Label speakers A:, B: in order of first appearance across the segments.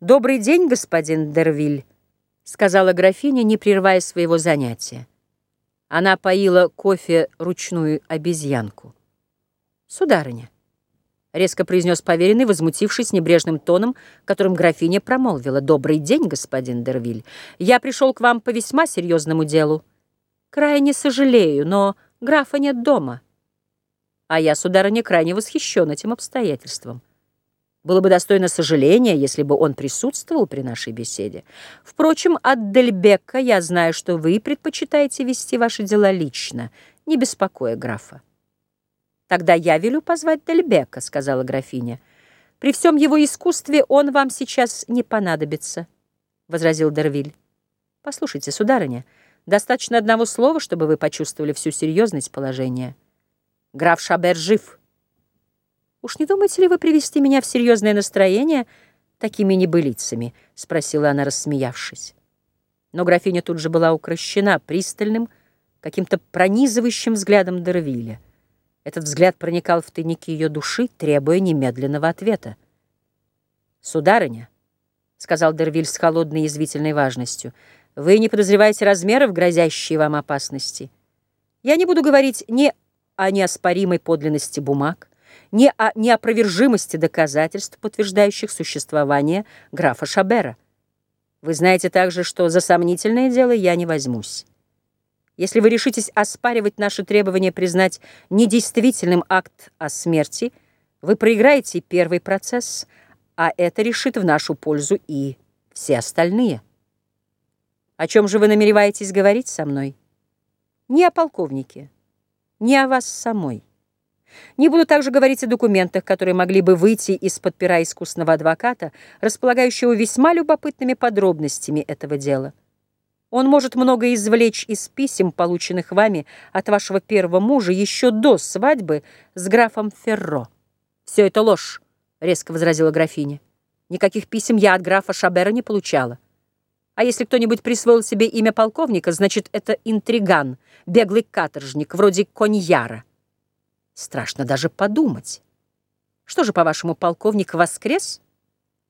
A: «Добрый день, господин Дервиль», — сказала графиня, не прерывая своего занятия. Она поила кофе ручную обезьянку. «Сударыня», — резко произнес поверенный, возмутившись небрежным тоном, которым графиня промолвила. «Добрый день, господин Дервиль. Я пришел к вам по весьма серьезному делу. Крайне сожалею, но графа нет дома. А я, сударыня, крайне восхищен этим обстоятельством. Было бы достойно сожаления, если бы он присутствовал при нашей беседе. Впрочем, от Дельбека я знаю, что вы предпочитаете вести ваши дела лично, не беспокоя графа. «Тогда я велю позвать Дельбека», — сказала графиня. «При всем его искусстве он вам сейчас не понадобится», — возразил Дервиль. «Послушайте, сударыня, достаточно одного слова, чтобы вы почувствовали всю серьезность положения. Граф Шабер жив». «Уж не думаете ли вы привести меня в серьезное настроение такими небылицами?» — спросила она, рассмеявшись. Но графиня тут же была укращена пристальным, каким-то пронизывающим взглядом Дервиля. Этот взгляд проникал в тайники ее души, требуя немедленного ответа. «Сударыня», — сказал Дервиль с холодной язвительной важностью, — «вы не подозреваете размеров, грозящие вам опасности. Я не буду говорить ни о неоспоримой подлинности бумаг, ни о неопровержимости доказательств, подтверждающих существование графа Шабера. Вы знаете также, что за сомнительное дело я не возьмусь. Если вы решитесь оспаривать наши требования признать недействительным акт о смерти, вы проиграете первый процесс, а это решит в нашу пользу и все остальные. О чем же вы намереваетесь говорить со мной? Не о полковнике, не о вас самой. Не буду также говорить о документах, которые могли бы выйти из-под пера искусного адвоката, располагающего весьма любопытными подробностями этого дела. Он может многое извлечь из писем, полученных вами от вашего первого мужа еще до свадьбы с графом Ферро. «Все это ложь», — резко возразила графиня. «Никаких писем я от графа Шабера не получала. А если кто-нибудь присвоил себе имя полковника, значит, это интриган, беглый каторжник, вроде Коньяра. Страшно даже подумать. Что же, по-вашему, полковник воскрес?»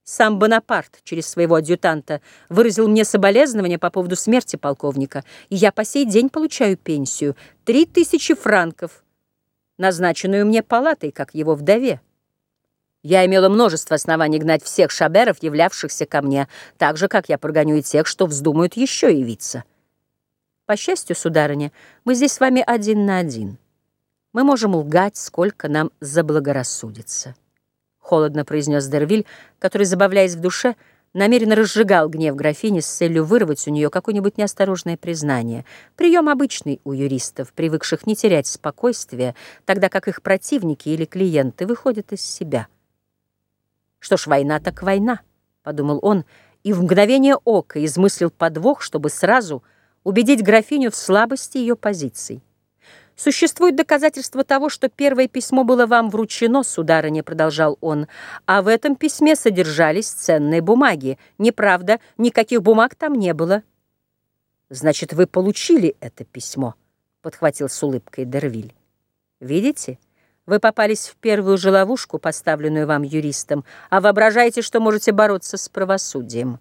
A: Сам Бонапарт через своего адъютанта выразил мне соболезнования по поводу смерти полковника, и я по сей день получаю пенсию — три тысячи франков, назначенную мне палатой, как его вдове. Я имела множество оснований гнать всех шаберов, являвшихся ко мне, так же, как я прогоню и тех, что вздумают еще явиться. По счастью, сударыня, мы здесь с вами один на один. Мы можем лгать, сколько нам заблагорассудится холодно произнес Дервиль, который, забавляясь в душе, намеренно разжигал гнев графини с целью вырвать у нее какое-нибудь неосторожное признание. Прием обычный у юристов, привыкших не терять спокойствие, тогда как их противники или клиенты выходят из себя. «Что ж, война так война», — подумал он, и в мгновение ока измыслил подвох, чтобы сразу убедить графиню в слабости ее позиций. «Существует доказательство того, что первое письмо было вам вручено, сударыня», — продолжал он, «а в этом письме содержались ценные бумаги. Неправда, никаких бумаг там не было». «Значит, вы получили это письмо», — подхватил с улыбкой Дервиль. «Видите?» Вы попались в первую же ловушку, поставленную вам юристом, а воображаете, что можете бороться с правосудием.